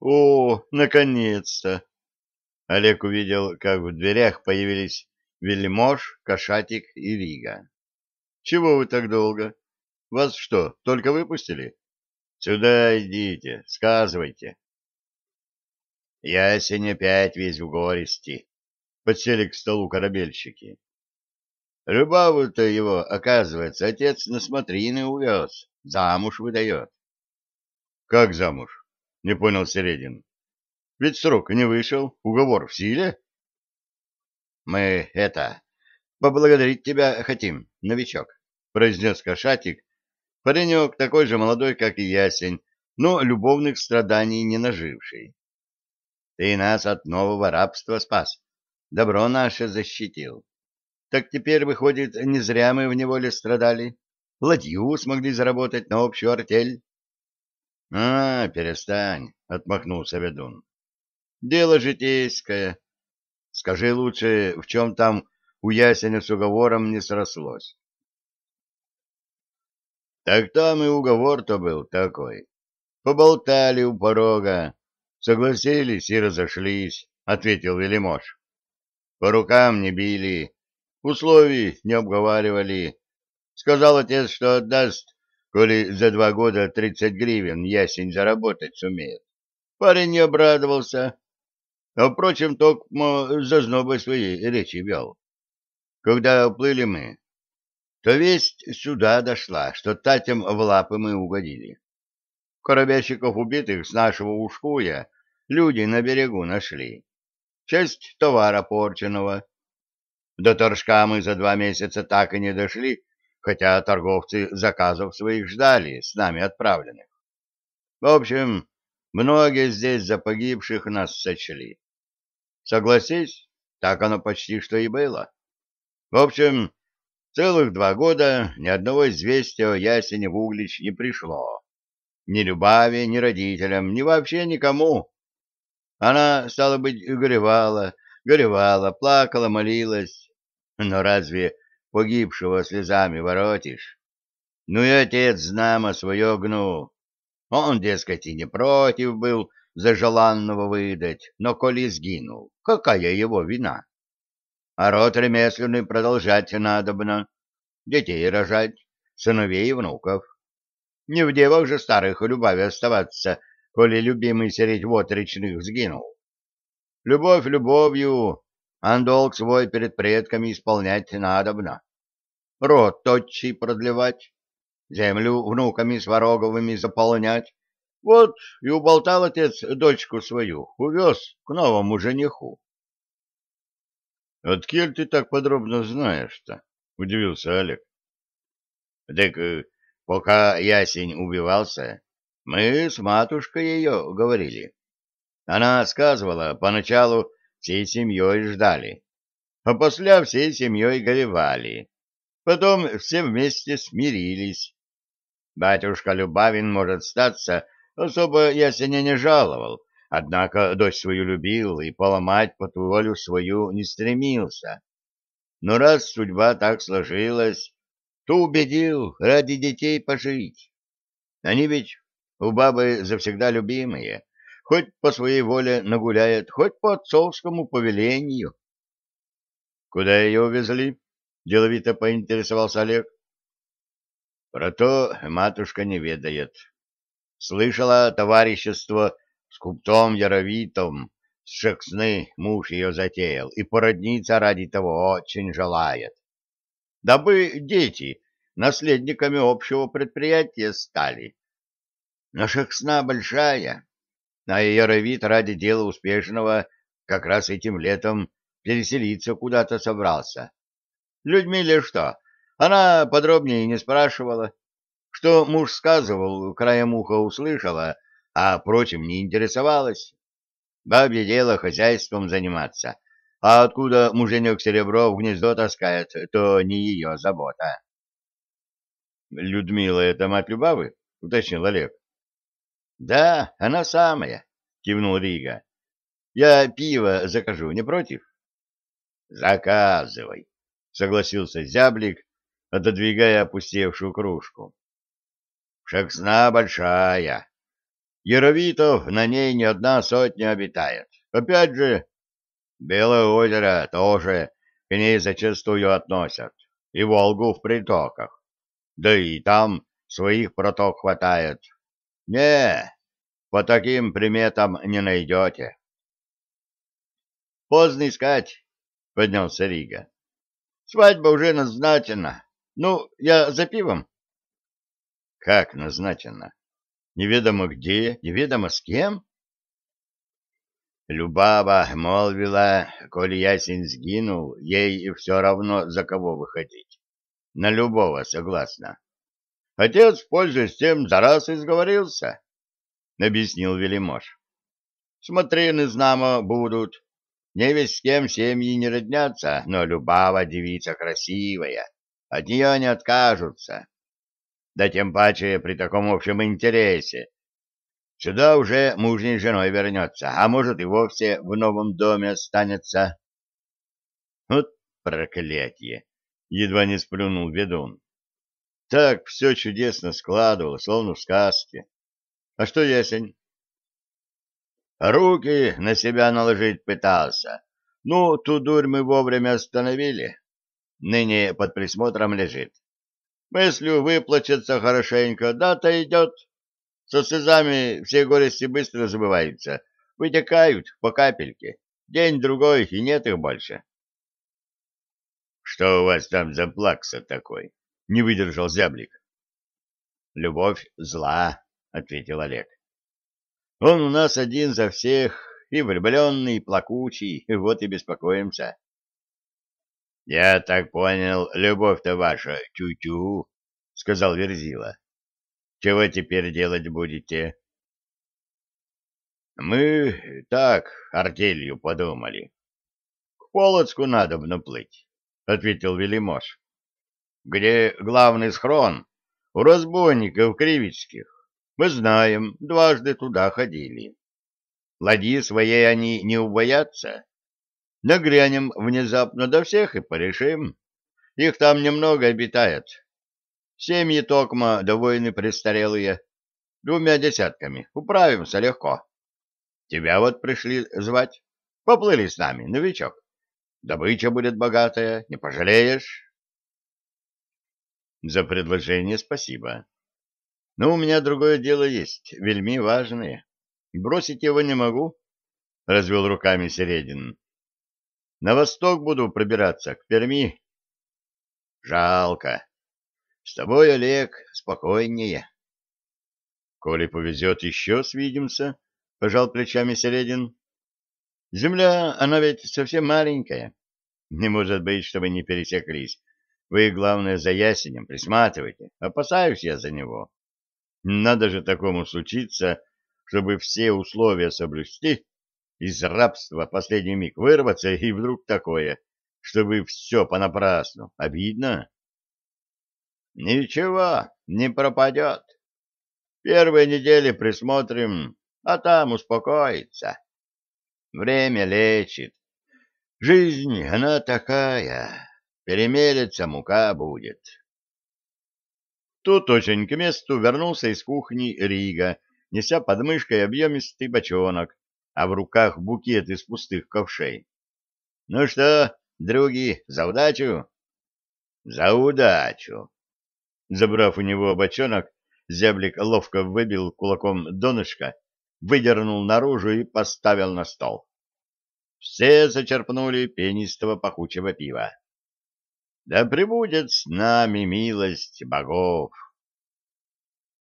О, наконец-то! Олег увидел, как в дверях появились Вельмож, Кошатик и Рига. Чего вы так долго? Вас что, только выпустили? Сюда идите, сказывайте. Ясень опять весь в горести. Подсели к столу корабельщики. Рыбаву-то его, оказывается, отец на смотрины увез, замуж выдает. — Как замуж? — не понял Середин. — Ведь срок не вышел, уговор в силе. — Мы это, поблагодарить тебя хотим, новичок, — произнес кошатик. Паренек такой же молодой, как и ясень, но любовных страданий не наживший. Ты нас от нового рабства спас, добро наше защитил. Так теперь, выходит, не зря мы в неволе страдали. Ладью смогли заработать на общую артель. — А, перестань, — отмахнулся ведун. — Дело житейское. Скажи лучше, в чем там у ясеня с уговором не срослось? — Так там и уговор-то был такой. Поболтали у порога, согласились и разошлись, — ответил Велимош. — По рукам не били, Условий не обговаривали. Сказал отец, что отдаст, коли за два года тридцать гривен ясень заработать сумеет. Парень не обрадовался. А, впрочем, только за знобой своей речи вел. Когда уплыли мы, то весть сюда дошла, что татям в лапы мы угодили. Коробящиков убитых с нашего ушкуя люди на берегу нашли. Часть товара порченого, до торжка мы за два месяца так и не дошли, хотя торговцы заказов своих ждали, с нами отправленных. В общем, многие здесь за погибших нас сочли. Согласись, так оно почти что и было. В общем, целых два года ни одного известия о Ясене в Углич не пришло. Ни Любави, ни родителям, ни вообще никому. Она, стала быть, горевала, горевала, плакала, молилась, но разве погибшего слезами воротишь? Ну и отец знамо свое гнул. Он, дескать, и не против был за желанного выдать, но коли сгинул, какая его вина? А род ремесленный продолжать надобно, детей рожать, сыновей и внуков. Не в девах же старых любави оставаться, коли любимый сереть отречных сгинул. Любовь любовью, а долг свой перед предками исполнять надобно. Род точий продлевать, землю внуками свароговыми заполнять. Вот и уболтал отец дочку свою, увез к новому жениху. — Откель ты так подробно знаешь-то? — удивился Олег. — Так э, пока ясень убивался, мы с матушкой ее говорили. Она сказывала поначалу, всей семьей ждали, а после всей семьей горевали. Потом все вместе смирились. Батюшка Любавин, может статься, особо ясеня не жаловал, однако дочь свою любил и поломать под волю свою не стремился. Но раз судьба так сложилась, то убедил ради детей пожить. Они ведь у бабы завсегда любимые, хоть по своей воле нагуляет, хоть по отцовскому повелению. — Куда ее увезли? — деловито поинтересовался Олег. — Про то матушка не ведает. Слышала товарищество с куптом Яровитом, с Шексны муж ее затеял, и породниться ради того очень желает. Дабы дети наследниками общего предприятия стали. Но Шексна большая, а Яровит ради дела успешного как раз этим летом переселиться куда-то собрался. Людьми ли что? Она подробнее не спрашивала. Что муж сказывал, краем уха услышала, а, впрочем, не интересовалась. Бабье дело хозяйством заниматься, а откуда муженек серебро в гнездо таскает, то не ее забота. — Людмила — это мать Любавы? — уточнил Олег. Да, она самая, кивнул Рига. Я пиво закажу, не против? Заказывай, согласился зяблик, отодвигая опустевшую кружку. Шексна большая. Яровитов на ней не одна сотня обитает. Опять же, Белое озеро тоже к ней зачастую относят, и Волгу в притоках. Да и там своих проток хватает. Не, по таким приметам не найдете. Поздно искать, — поднялся Рига. Свадьба уже назначена. Ну, я за пивом. Как назначена? Неведомо где, неведомо с кем? Любава молвила, коли ясень сгинул, ей все равно за кого выходить. На любого согласна. Отец, пользуясь тем, за раз изговорился, — объяснил Велимош. Смотрины знамо будут. Не весь с кем семьи не роднятся, но Любава девица красивая, от нее не откажутся. Да тем паче при таком общем интересе, Сюда уже мужней женой вернется, а может и вовсе в новом доме останется. Вот проклятие! Едва не сплюнул ведун. Так все чудесно складывалось, словно в сказке. А что ясень? Руки на себя наложить пытался. Ну, ту дурь мы вовремя остановили. Ныне под присмотром лежит. Мыслю выплачется хорошенько, дата идет. Со слезами все горести быстро забываются, вытекают по капельке. День-другой, и нет их больше. — Что у вас там за плакса такой? — не выдержал зяблик. — Любовь зла, — ответил Олег. — Он у нас один за всех, и влюбленный, и плакучий, вот и беспокоимся. — Я так понял, любовь-то ваша тю-тю, — сказал Верзила. Чего теперь делать будете? Мы так артелью подумали. К Полоцку надо наплыть, ответил Велимош. Где главный схрон? У разбойников кривичских. Мы знаем, дважды туда ходили. Ладьи своей они не убоятся. Нагрянем внезапно до всех и порешим. Их там немного обитает, Семьи токма да воины престарелые. Двумя десятками. Управимся легко. Тебя вот пришли звать. Поплыли с нами, новичок. Добыча будет богатая, не пожалеешь. За предложение спасибо. Но у меня другое дело есть, вельми важное. Бросить его не могу, — развел руками Середин. На восток буду пробираться, к Перми. Жалко. С тобой, Олег, спокойнее. Коли повезет, еще свидимся, — пожал плечами Середин. Земля, она ведь совсем маленькая. Не может быть, чтобы не пересеклись. Вы, главное, за ясенем присматривайте. Опасаюсь я за него. Надо же такому случиться, чтобы все условия соблюсти, из рабства последний миг вырваться, и вдруг такое, чтобы все понапрасну. Обидно. Ничего, не пропадет. Первые недели присмотрим, а там успокоится. Время лечит. Жизнь, она такая. Перемелется мука будет. Тут очень к месту вернулся из кухни Рига, неся под мышкой объемистый бочонок, а в руках букет из пустых ковшей. — Ну что, други, за удачу? — За удачу! Забрав у него бочонок, зяблик ловко выбил кулаком донышко, выдернул наружу и поставил на стол. Все зачерпнули пенистого пахучего пива. Да пребудет с нами милость богов!